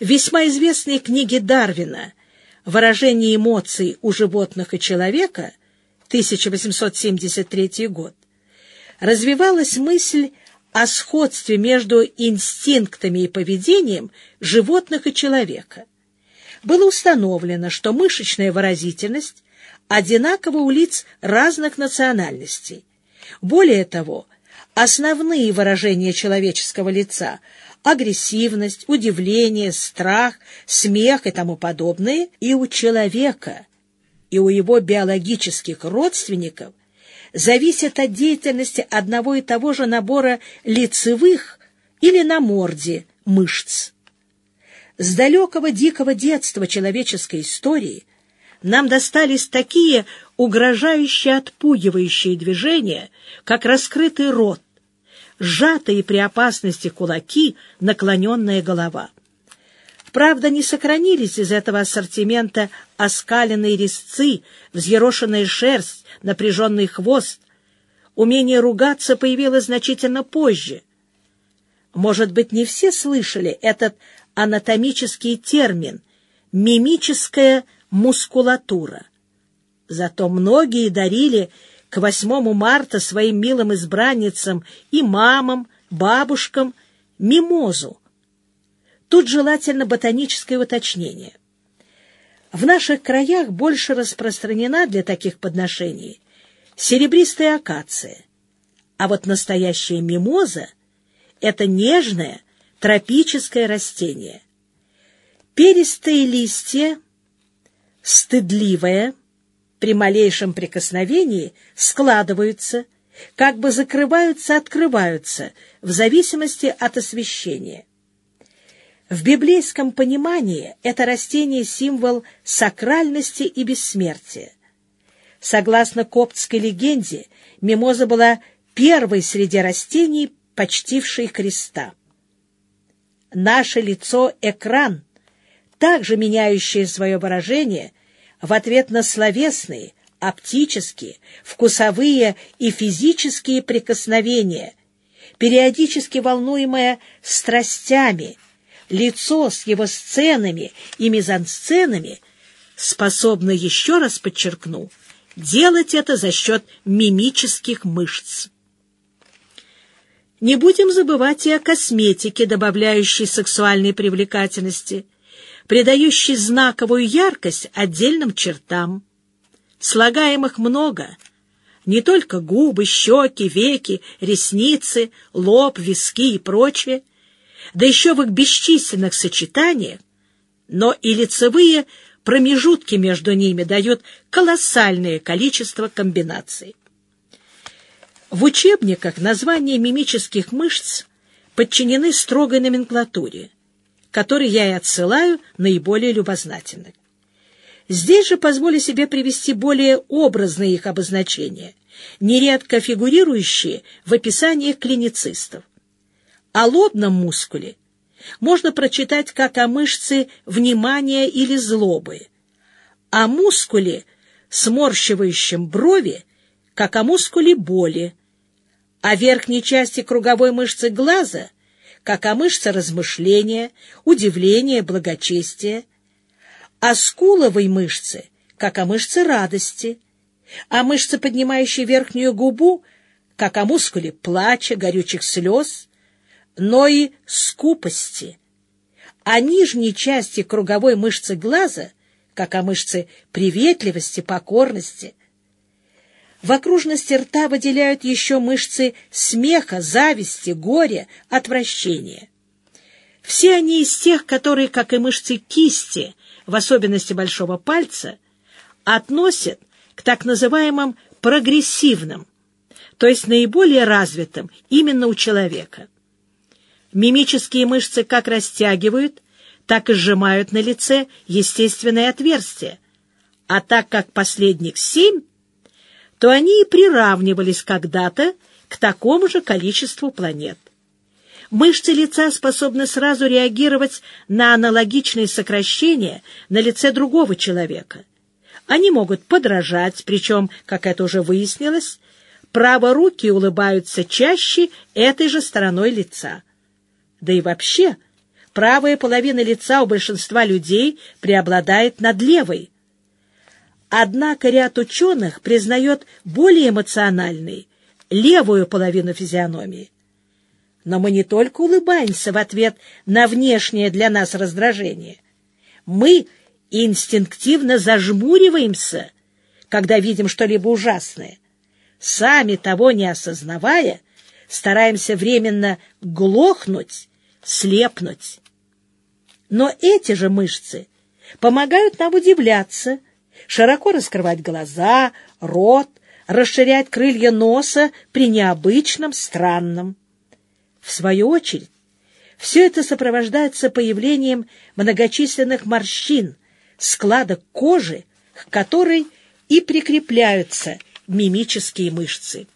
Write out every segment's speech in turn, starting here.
Весьма известной книге Дарвина «Выражение эмоций у животных и человека» 1873 год развивалась мысль о сходстве между инстинктами и поведением животных и человека. Было установлено, что мышечная выразительность одинакова у лиц разных национальностей. Более того, основные выражения человеческого лица – агрессивность, удивление, страх, смех и тому подобное – и у человека, и у его биологических родственников зависят от деятельности одного и того же набора лицевых или на морде мышц. С далекого дикого детства человеческой истории нам достались такие угрожающие отпугивающие движения, как раскрытый рот, сжатые при опасности кулаки, наклоненная голова. Правда, не сохранились из этого ассортимента оскаленные резцы, взъерошенная шерсть, напряженный хвост. Умение ругаться появилось значительно позже. Может быть, не все слышали этот анатомический термин «мимическая мускулатура». Зато многие дарили к 8 марта своим милым избранницам и мамам, бабушкам мимозу, Тут желательно ботаническое уточнение. В наших краях больше распространена для таких подношений серебристая акация, а вот настоящая мимоза — это нежное тропическое растение. Перистые листья, стыдливые, при малейшем прикосновении складываются, как бы закрываются-открываются в зависимости от освещения. В библейском понимании это растение — символ сакральности и бессмертия. Согласно коптской легенде, мимоза была первой среди растений, почтившей Христа. Наше лицо — экран, также меняющее свое выражение в ответ на словесные, оптические, вкусовые и физические прикосновения, периодически волнуемое страстями — лицо с его сценами и мизансценами способно, еще раз подчеркну, делать это за счет мимических мышц. Не будем забывать и о косметике, добавляющей сексуальной привлекательности, придающей знаковую яркость отдельным чертам. Слагаемых много, не только губы, щеки, веки, ресницы, лоб, виски и прочее, да еще в их бесчисленных сочетаниях, но и лицевые промежутки между ними дают колоссальное количество комбинаций. В учебниках названия мимических мышц подчинены строгой номенклатуре, которой я и отсылаю наиболее любознательных. Здесь же позволю себе привести более образные их обозначения, нередко фигурирующие в описаниях клиницистов. О лобном мускуле можно прочитать как о мышце внимания или злобы, о мускуле, сморщивающем брови, как о мускуле боли, о верхней части круговой мышцы глаза, как о мышце размышления, удивления, благочестия, о скуловой мышце, как о мышце радости, о мышце, поднимающей верхнюю губу, как о мускуле плача, горючих слез, но и скупости, а нижней части круговой мышцы глаза, как о мышце приветливости, покорности. В окружности рта выделяют еще мышцы смеха, зависти, горя, отвращения. Все они из тех, которые, как и мышцы кисти, в особенности большого пальца, относят к так называемым прогрессивным, то есть наиболее развитым именно у человека. Мимические мышцы как растягивают, так и сжимают на лице естественное отверстие. А так как последних семь, то они и приравнивались когда-то к такому же количеству планет. Мышцы лица способны сразу реагировать на аналогичные сокращения на лице другого человека. Они могут подражать, причем, как это уже выяснилось, праворуки улыбаются чаще этой же стороной лица. Да и вообще, правая половина лица у большинства людей преобладает над левой. Однако ряд ученых признает более эмоциональной левую половину физиономии. Но мы не только улыбаемся в ответ на внешнее для нас раздражение. Мы инстинктивно зажмуриваемся, когда видим что-либо ужасное. Сами того не осознавая, стараемся временно глохнуть, слепнуть. Но эти же мышцы помогают нам удивляться, широко раскрывать глаза, рот, расширять крылья носа при необычном, странном. В свою очередь, все это сопровождается появлением многочисленных морщин, складок кожи, к которой и прикрепляются мимические мышцы.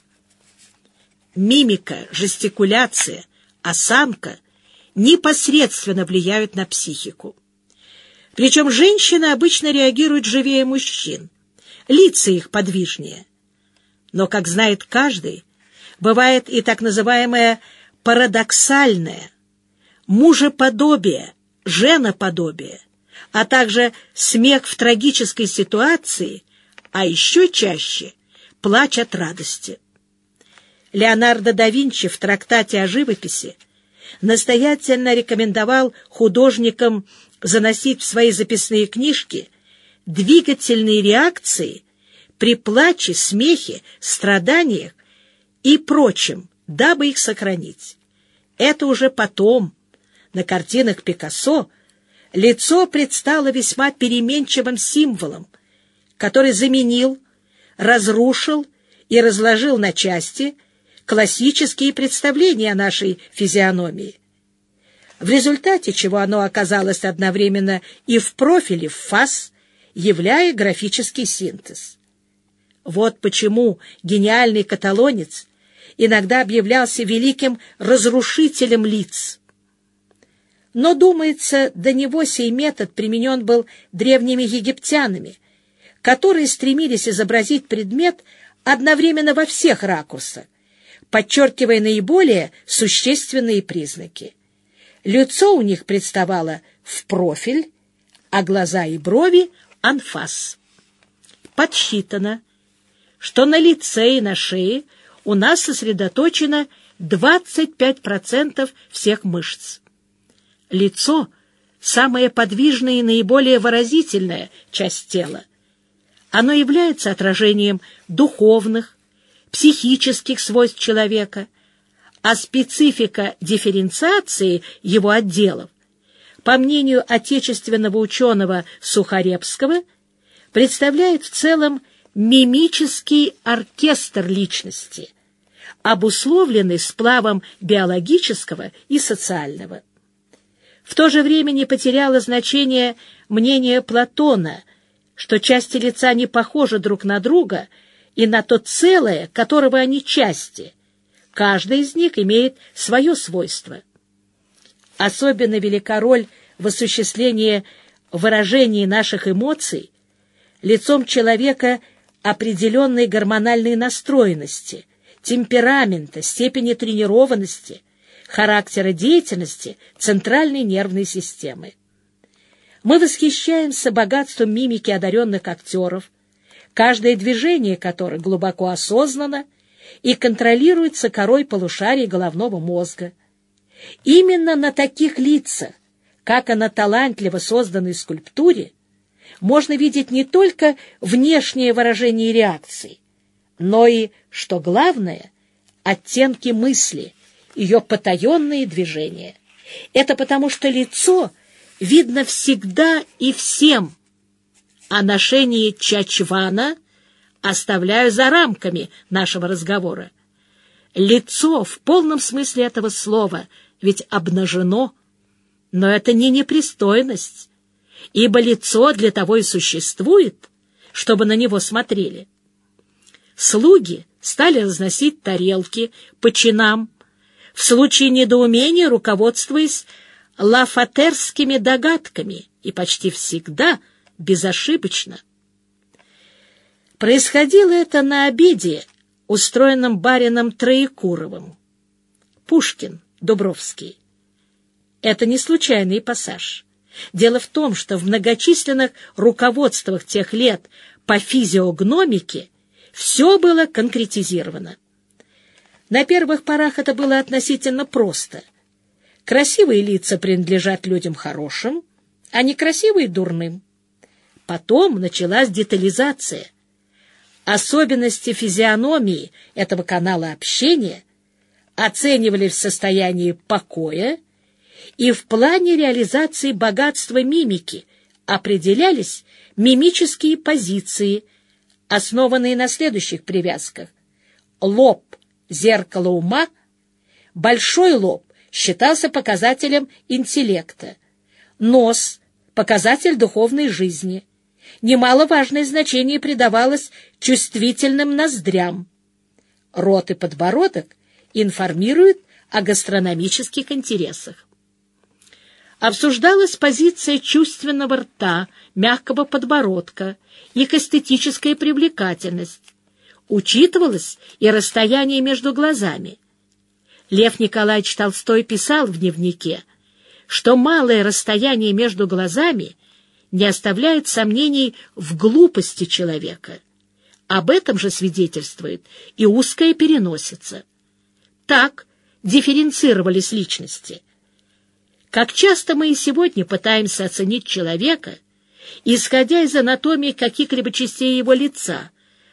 Мимика, жестикуляция, осанка непосредственно влияют на психику. Причем женщины обычно реагируют живее мужчин, лица их подвижнее. Но, как знает каждый, бывает и так называемое парадоксальное, мужеподобие, женоподобие, а также смех в трагической ситуации, а еще чаще плач от радости. Леонардо да Винчи в трактате о живописи настоятельно рекомендовал художникам заносить в свои записные книжки двигательные реакции при плаче, смехе, страданиях и прочем, дабы их сохранить. Это уже потом, на картинах Пикассо, лицо предстало весьма переменчивым символом, который заменил, разрушил и разложил на части классические представления о нашей физиономии, в результате чего оно оказалось одновременно и в профиле, в фас, являя графический синтез. Вот почему гениальный каталонец иногда объявлялся великим разрушителем лиц. Но, думается, до него сей метод применен был древними египтянами, которые стремились изобразить предмет одновременно во всех ракурсах, подчеркивая наиболее существенные признаки. Лицо у них представало в профиль, а глаза и брови — анфас. Подсчитано, что на лице и на шее у нас сосредоточено 25% всех мышц. Лицо — самая подвижная и наиболее выразительная часть тела. Оно является отражением духовных, психических свойств человека, а специфика дифференциации его отделов, по мнению отечественного ученого Сухаревского, представляет в целом мимический оркестр личности, обусловленный сплавом биологического и социального. В то же время не потеряло значение мнение Платона, что части лица не похожи друг на друга – и на то целое, которого они части. Каждая из них имеет свое свойство. Особенно велика роль в осуществлении выражений наших эмоций лицом человека определенной гормональной настроенности, темперамента, степени тренированности, характера деятельности центральной нервной системы. Мы восхищаемся богатством мимики одаренных актеров, каждое движение которых глубоко осознано и контролируется корой полушарий головного мозга. Именно на таких лицах, как и на талантливо созданной скульптуре, можно видеть не только внешнее выражение реакции, но и, что главное, оттенки мысли, ее потаенные движения. Это потому, что лицо видно всегда и всем – о ношении чачвана оставляю за рамками нашего разговора. Лицо в полном смысле этого слова ведь обнажено, но это не непристойность, ибо лицо для того и существует, чтобы на него смотрели. Слуги стали разносить тарелки по чинам, в случае недоумения руководствуясь лафатерскими догадками, и почти всегда — безошибочно. Происходило это на обеде, устроенном барином Троекуровым. Пушкин, Дубровский. Это не случайный пассаж. Дело в том, что в многочисленных руководствах тех лет по физиогномике все было конкретизировано. На первых порах это было относительно просто. Красивые лица принадлежат людям хорошим, а некрасивые — дурным. Потом началась детализация. Особенности физиономии этого канала общения оценивали в состоянии покоя и в плане реализации богатства мимики определялись мимические позиции, основанные на следующих привязках. Лоб — зеркало ума, большой лоб считался показателем интеллекта, нос — показатель духовной жизни. Немаловажное значение придавалось чувствительным ноздрям. Рот и подбородок информируют о гастрономических интересах обсуждалась позиция чувственного рта, мягкого подбородка, их эстетическая привлекательность. Учитывалось и расстояние между глазами. Лев Николаевич Толстой писал в дневнике, что малое расстояние между глазами не оставляет сомнений в глупости человека. Об этом же свидетельствует и узкая переносица. Так дифференцировались личности — как часто мы и сегодня пытаемся оценить человека, исходя из анатомии каких-либо частей его лица,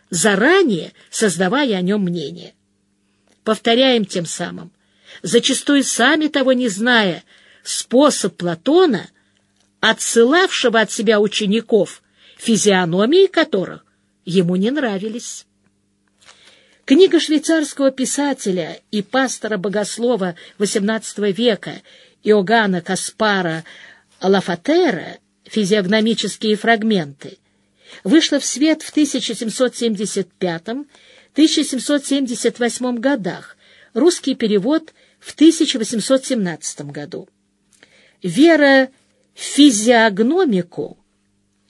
заранее создавая о нем мнение. Повторяем тем самым, зачастую сами того не зная, способ Платона, отсылавшего от себя учеников, физиономии которых ему не нравились. Книга швейцарского писателя и пастора-богослова XVIII века Иоганна Каспара Лафатера «Физиогномические фрагменты» вышла в свет в 1775-1778 годах, русский перевод в 1817 году. Вера физиогномику,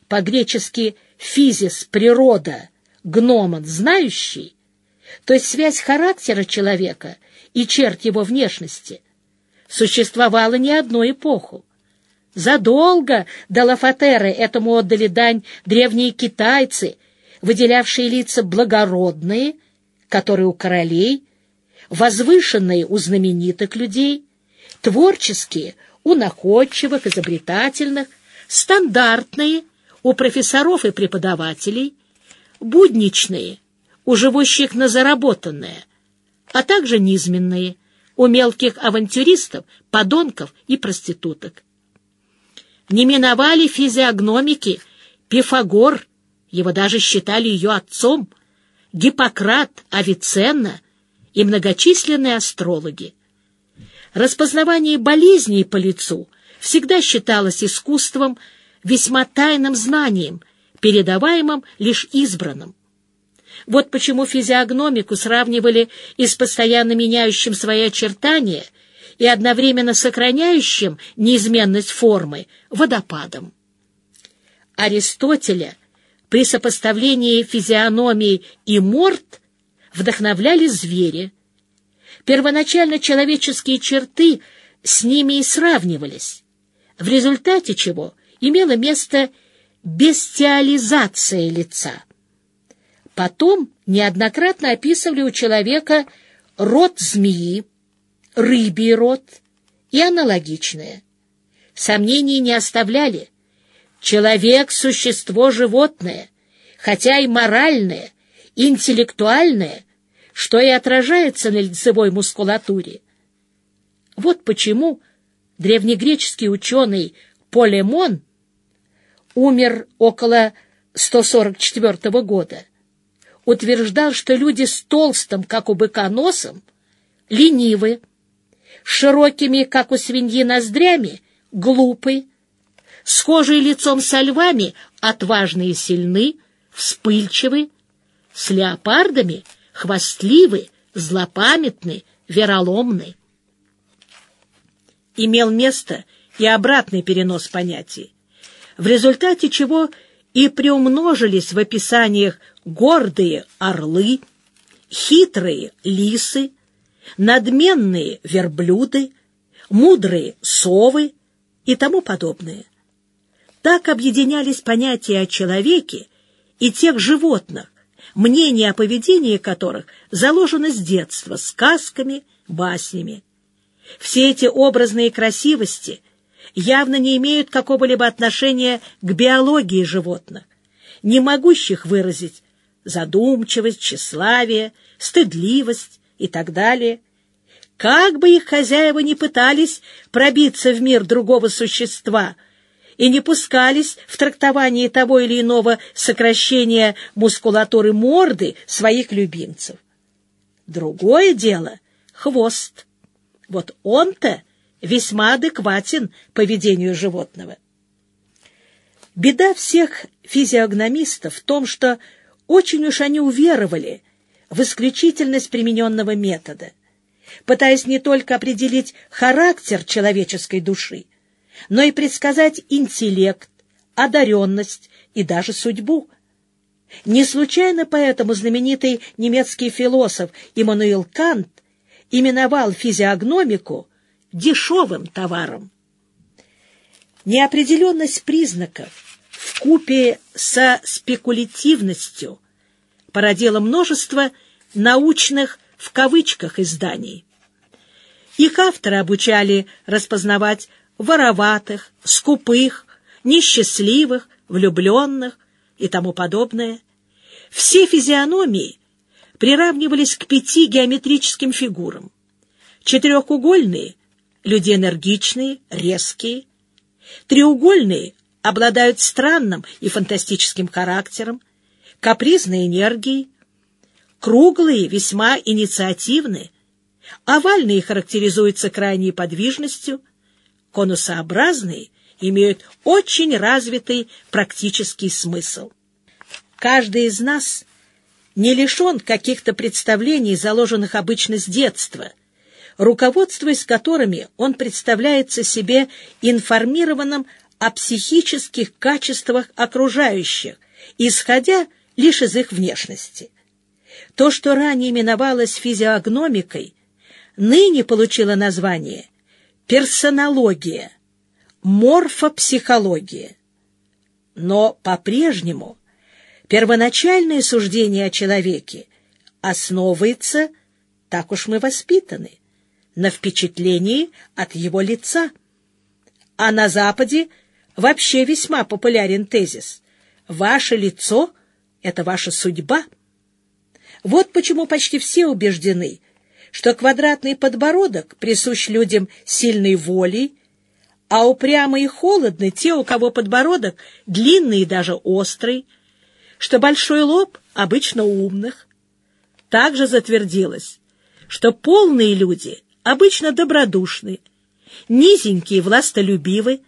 по-гречески «физис» — природа, «гномон» — знающий, то есть связь характера человека и черт его внешности — существовало не одну эпоху. Задолго до Лафатеры этому отдали дань древние китайцы, выделявшие лица благородные, которые у королей, возвышенные у знаменитых людей, творческие у находчивых, изобретательных, стандартные у профессоров и преподавателей, будничные у живущих на заработанное, а также низменные у мелких авантюристов, подонков и проституток. Не миновали физиогномики Пифагор, его даже считали ее отцом, Гиппократ, Авиценна и многочисленные астрологи. Распознавание болезней по лицу всегда считалось искусством, весьма тайным знанием, передаваемым лишь избранным. Вот почему физиогномику сравнивали и с постоянно меняющим свои очертания и одновременно сохраняющим неизменность формы водопадом. Аристотеля при сопоставлении физиономии и морд вдохновляли звери. Первоначально человеческие черты с ними и сравнивались, в результате чего имела место бестиализация лица. Потом неоднократно описывали у человека рот змеи, рыбий рот и аналогичное. Сомнений не оставляли. Человек — существо животное, хотя и моральное, интеллектуальное, что и отражается на лицевой мускулатуре. Вот почему древнегреческий ученый Полемон умер около 144 года утверждал, что люди с толстым, как у быка, носом, ленивы, широкими, как у свиньи, ноздрями, глупы, схожие лицом со львами, отважные и сильны, вспыльчивы, с леопардами, хвастливы, злопамятны, вероломны. Имел место и обратный перенос понятий, в результате чего и приумножились в описаниях гордые орлы, хитрые лисы, надменные верблюды, мудрые совы и тому подобное. Так объединялись понятия о человеке и тех животных, мнение о поведении которых заложено с детства сказками, баснями. Все эти образные красивости явно не имеют какого-либо отношения к биологии животных, не могущих выразить задумчивость, тщеславие, стыдливость и так далее. Как бы их хозяева не пытались пробиться в мир другого существа и не пускались в трактование того или иного сокращения мускулатуры морды своих любимцев. Другое дело — хвост. Вот он-то весьма адекватен поведению животного. Беда всех физиогномистов в том, что очень уж они уверовали в исключительность примененного метода, пытаясь не только определить характер человеческой души, но и предсказать интеллект, одаренность и даже судьбу. Не случайно поэтому знаменитый немецкий философ Иммануил Кант именовал физиогномику дешевым товаром. Неопределенность признаков в купе со спекулятивностью породила множество научных в кавычках изданий. Их авторы обучали распознавать вороватых, скупых, несчастливых, влюбленных и тому подобное. Все физиономии приравнивались к пяти геометрическим фигурам. Четырехугольные — люди энергичные, резкие. Треугольные обладают странным и фантастическим характером, капризной энергией. Круглые весьма инициативны, овальные характеризуются крайней подвижностью, конусообразные имеют очень развитый практический смысл. Каждый из нас не лишен каких-то представлений, заложенных обычно с детства, руководствуясь которыми он представляется себе информированным о психических качествах окружающих, исходя лишь из их внешности. То, что ранее именовалось физиогномикой, ныне получило название персонология, морфопсихология. Но по-прежнему Первоначальное суждение о человеке основывается, так уж мы воспитаны, на впечатлении от его лица. А на Западе вообще весьма популярен тезис «Ваше лицо — это ваша судьба». Вот почему почти все убеждены, что квадратный подбородок присущ людям сильной волей, а упрямый и холодный те, у кого подбородок длинный и даже острый, что большой лоб обычно умных. Также затвердилось, что полные люди обычно добродушны, низенькие властолюбивы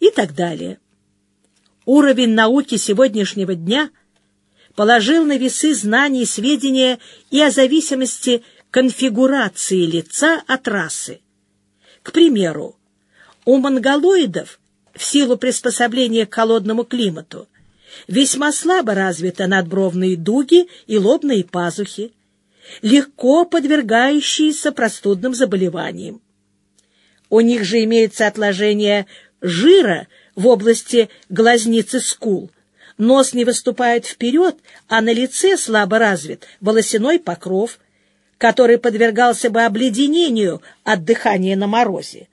и так далее. Уровень науки сегодняшнего дня положил на весы знаний и сведения и о зависимости конфигурации лица от расы. К примеру, у монголоидов в силу приспособления к холодному климату весьма слабо развиты надбровные дуги и лобные пазухи, легко подвергающиеся простудным заболеваниям. У них же имеется отложение жира в области глазницы скул, нос не выступает вперед, а на лице слабо развит волосяной покров, который подвергался бы обледенению от дыхания на морозе.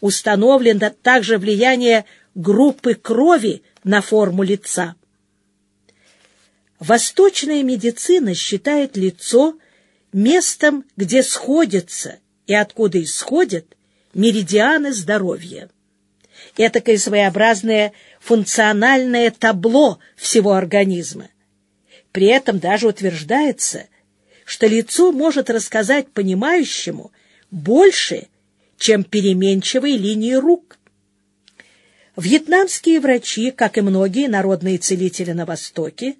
Установлено также влияние группы крови на форму лица. Восточная медицина считает лицо местом, где сходятся и откуда исходят меридианы здоровья. Этакое своеобразное функциональное табло всего организма. При этом даже утверждается, что лицо может рассказать понимающему больше, чем переменчивые линии рук. Вьетнамские врачи, как и многие народные целители на Востоке,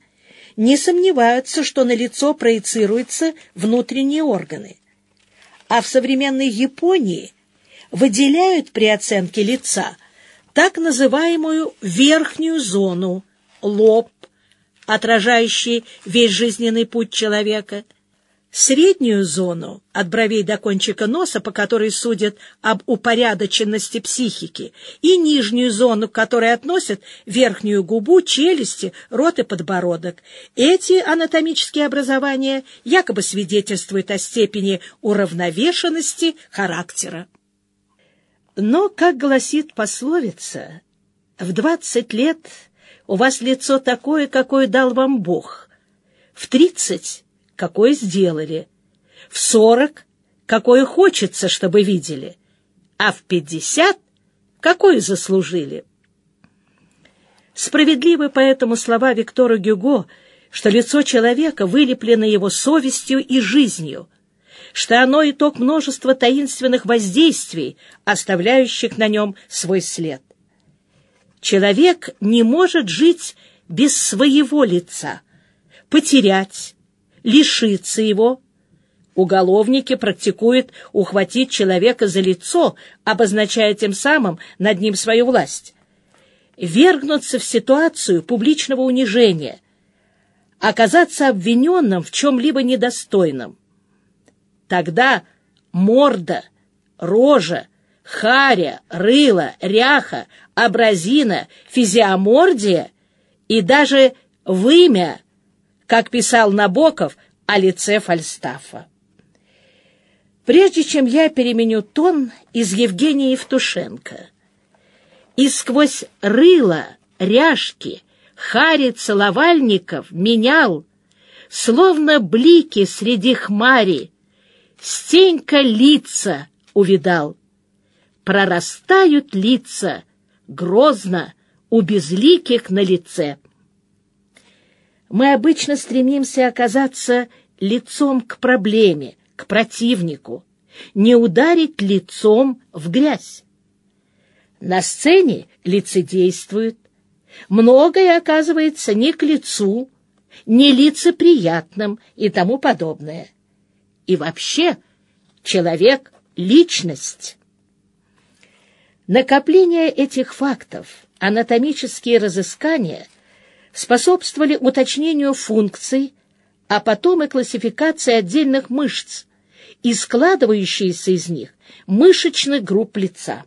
не сомневаются, что на лицо проецируются внутренние органы. А в современной Японии выделяют при оценке лица так называемую верхнюю зону, лоб, отражающий весь жизненный путь человека. Среднюю зону от бровей до кончика носа, по которой судят об упорядоченности психики, и нижнюю зону, к которой относят верхнюю губу, челюсти, рот и подбородок. Эти анатомические образования якобы свидетельствуют о степени уравновешенности характера. Но, как гласит пословица, в двадцать лет у вас лицо такое, какое дал вам Бог, в тридцать какое сделали, в сорок, какое хочется, чтобы видели, а в пятьдесят, какое заслужили. Справедливы поэтому слова Виктора Гюго, что лицо человека вылеплено его совестью и жизнью, что оно итог множества таинственных воздействий, оставляющих на нем свой след. Человек не может жить без своего лица, потерять, лишиться его. Уголовники практикуют ухватить человека за лицо, обозначая тем самым над ним свою власть. Вергнуться в ситуацию публичного унижения, оказаться обвиненным в чем-либо недостойном. Тогда морда, рожа, харя, рыло, ряха, абразина, физиомордия и даже вымя как писал Набоков о лице Фальстафа. Прежде чем я переменю тон из Евгения Евтушенко, и сквозь рыло, ряжки, хари целовальников менял, словно блики среди хмари, стенька лица увидал. Прорастают лица, грозно, у безликих на лице мы обычно стремимся оказаться лицом к проблеме, к противнику, не ударить лицом в грязь. На сцене лицедействуют. Многое оказывается не к лицу, не лицеприятным и тому подобное. И вообще человек — личность. Накопление этих фактов, анатомические разыскания способствовали уточнению функций, а потом и классификации отдельных мышц и складывающиеся из них мышечных групп лица.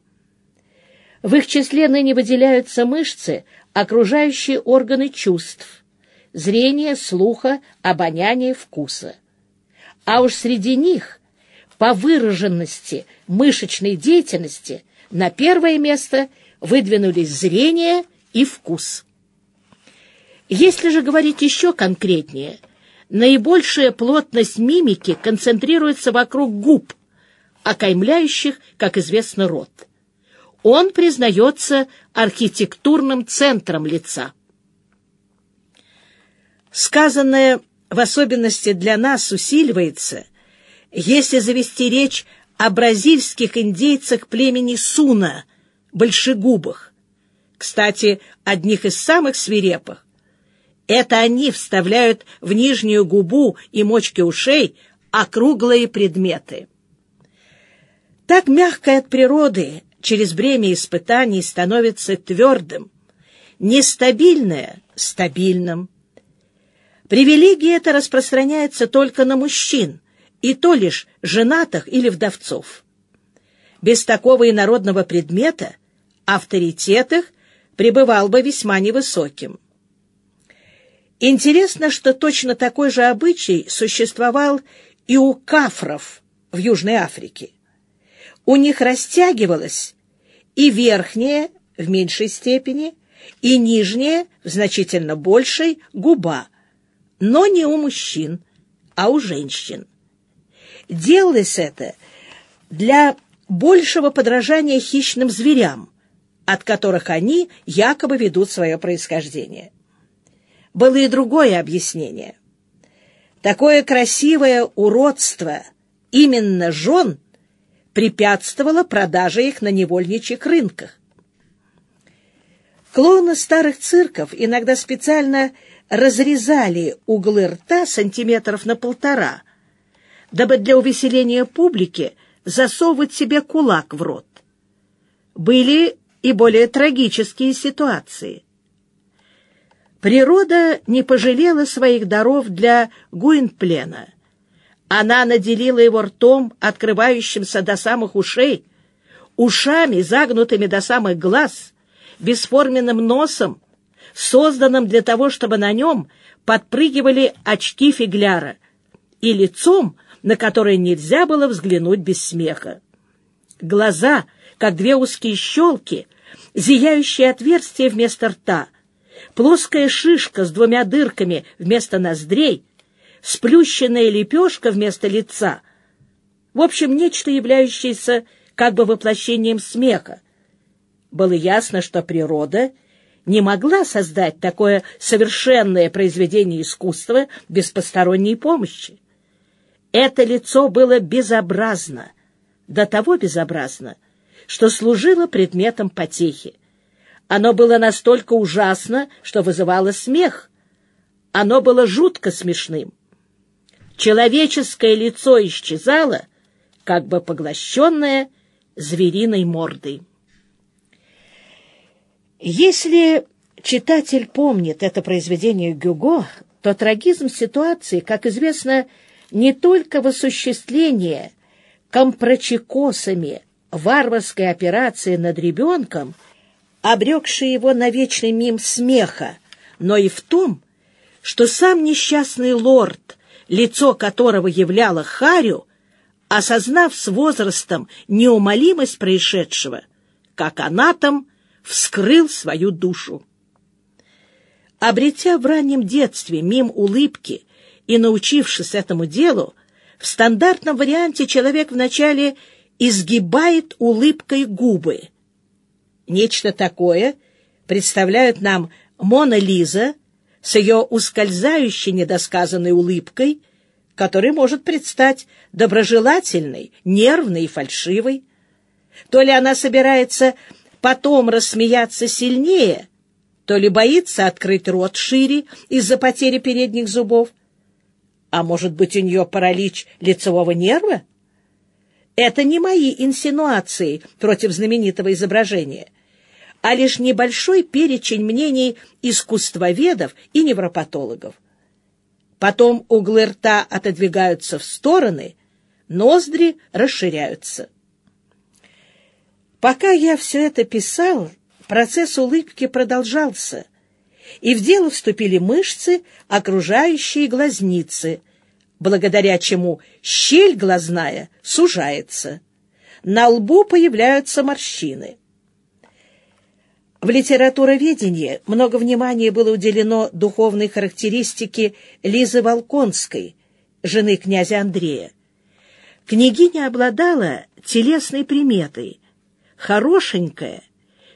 В их числе ныне выделяются мышцы, окружающие органы чувств, зрения, слуха, обоняния, вкуса. А уж среди них, по выраженности мышечной деятельности, на первое место выдвинулись зрение и вкус. Если же говорить еще конкретнее, наибольшая плотность мимики концентрируется вокруг губ, окаймляющих, как известно, рот. Он признается архитектурным центром лица. Сказанное в особенности для нас усиливается, если завести речь о бразильских индейцах племени Суна, большегубых, кстати, одних из самых свирепых, это они вставляют в нижнюю губу и мочки ушей округлые предметы. Так мягкое от природы через бремя испытаний становится твердым, нестабильное — стабильным. Привилегия эта распространяется только на мужчин, и то лишь женатых или вдовцов. Без такого инородного предмета авторитет их пребывал бы весьма невысоким. Интересно, что точно такой же обычай существовал и у кафров в Южной Африке. У них растягивалась и верхняя в меньшей степени, и нижняя в значительно большей губа, но не у мужчин, а у женщин. Делалось это для большего подражания хищным зверям, от которых они якобы ведут свое происхождение было и другое объяснение. Такое красивое уродство именно жен препятствовало продаже их на невольничьих рынках. Клоуны старых цирков иногда специально разрезали углы рта сантиметров на полтора, дабы для увеселения публики засовывать себе кулак в рот. Были и более трагические ситуации. Природа не пожалела своих даров для Гуинплена. Она наделила его ртом, открывающимся до самых ушей, ушами, загнутыми до самых глаз, бесформенным носом, созданным для того, чтобы на нем подпрыгивали очки фигляра, и лицом, на которое нельзя было взглянуть без смеха. Глаза, как две узкие щелки, зияющие отверстия вместо рта, плоская шишка с двумя дырками вместо ноздрей, сплющенная лепешка вместо лица. В общем, нечто, являющееся как бы воплощением смеха. Было ясно, что природа не могла создать такое совершенное произведение искусства без посторонней помощи. Это лицо было безобразно, до того безобразно, что служило предметом потехи. Оно было настолько ужасно, что вызывало смех. Оно было жутко смешным. Человеческое лицо исчезало, как бы поглощенное звериной мордой. Если читатель помнит это произведение Гюго, то трагизм ситуации, как известно, не только в осуществлении компрочекосами варварской операции над ребенком, обрекшей его на вечный мим смеха, но и в том, что сам несчастный лорд, лицо которого являло Харю, осознав с возрастом неумолимость происшедшего, как анатом вскрыл свою душу. Обретя в раннем детстве мим улыбки и научившись этому делу, в стандартном варианте человек вначале изгибает улыбкой губы. Нечто такое представляют нам Мона Лиза с ее ускользающей недосказанной улыбкой, которая может предстать доброжелательной, нервной и фальшивой. То ли она собирается потом рассмеяться сильнее, то ли боится открыть рот шире из-за потери передних зубов, а может быть, у нее паралич лицевого нерва? Это не мои инсинуации против знаменитого изображения, а лишь небольшой перечень мнений искусствоведов и невропатологов. Потом углы рта отодвигаются в стороны, ноздри расширяются. Пока я все это писал, процесс улыбки продолжался — и в дело вступили мышцы, окружающие глазницы, благодаря чему щель глазная сужается. На лбу появляются морщины. В литературоведении много внимания было уделено духовной характеристике Лизы Волконской, жены князя Андрея. Княгиня обладала телесной приметой, хорошенькая,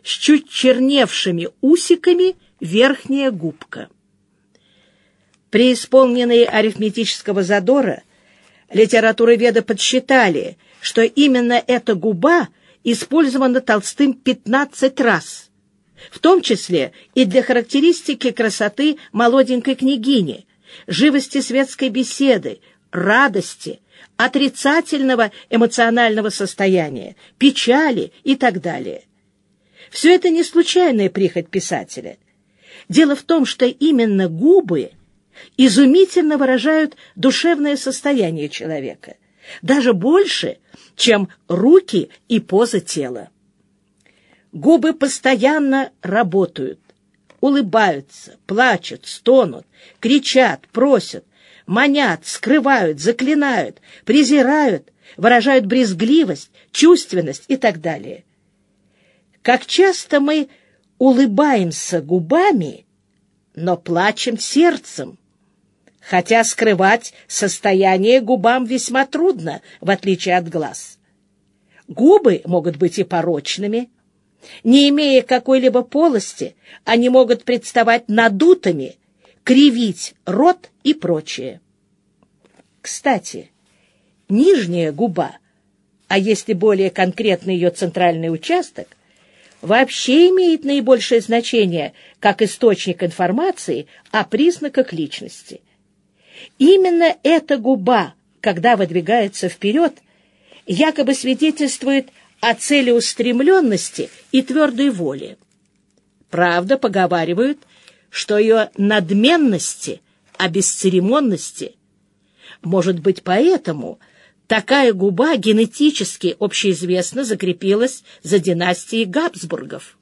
с чуть черневшими усиками верхняя губка. Преисполненные арифметического задора, литературоведы подсчитали, что именно эта губа использована Толстым 15 раз, в том числе и для характеристики красоты молоденькой княгини, живости светской беседы, радости, отрицательного эмоционального состояния, печали и так далее. Все это не случайная прихоть писателя – Дело в том, что именно губы изумительно выражают душевное состояние человека, даже больше, чем руки и поза тела. Губы постоянно работают, улыбаются, плачут, стонут, кричат, просят, манят, скрывают, заклинают, презирают, выражают брезгливость, чувственность и так далее. Как часто мы улыбаемся губами, но плачем сердцем, хотя скрывать состояние губам весьма трудно, в отличие от глаз. Губы могут быть и порочными. Не имея какой-либо полости, они могут представать надутыми, кривить рот и прочее. Кстати, нижняя губа, а если более конкретно ее центральный участок, вообще имеет наибольшее значение как источник информации о признаках личности. Именно эта губа, когда выдвигается вперед, якобы свидетельствует о целеустремленности и твердой воле. Правда, поговаривают, что ее надменности, о бесцеремонности, Может быть, поэтому такая губа генетически общеизвестно закрепилась за династией Габсбургов.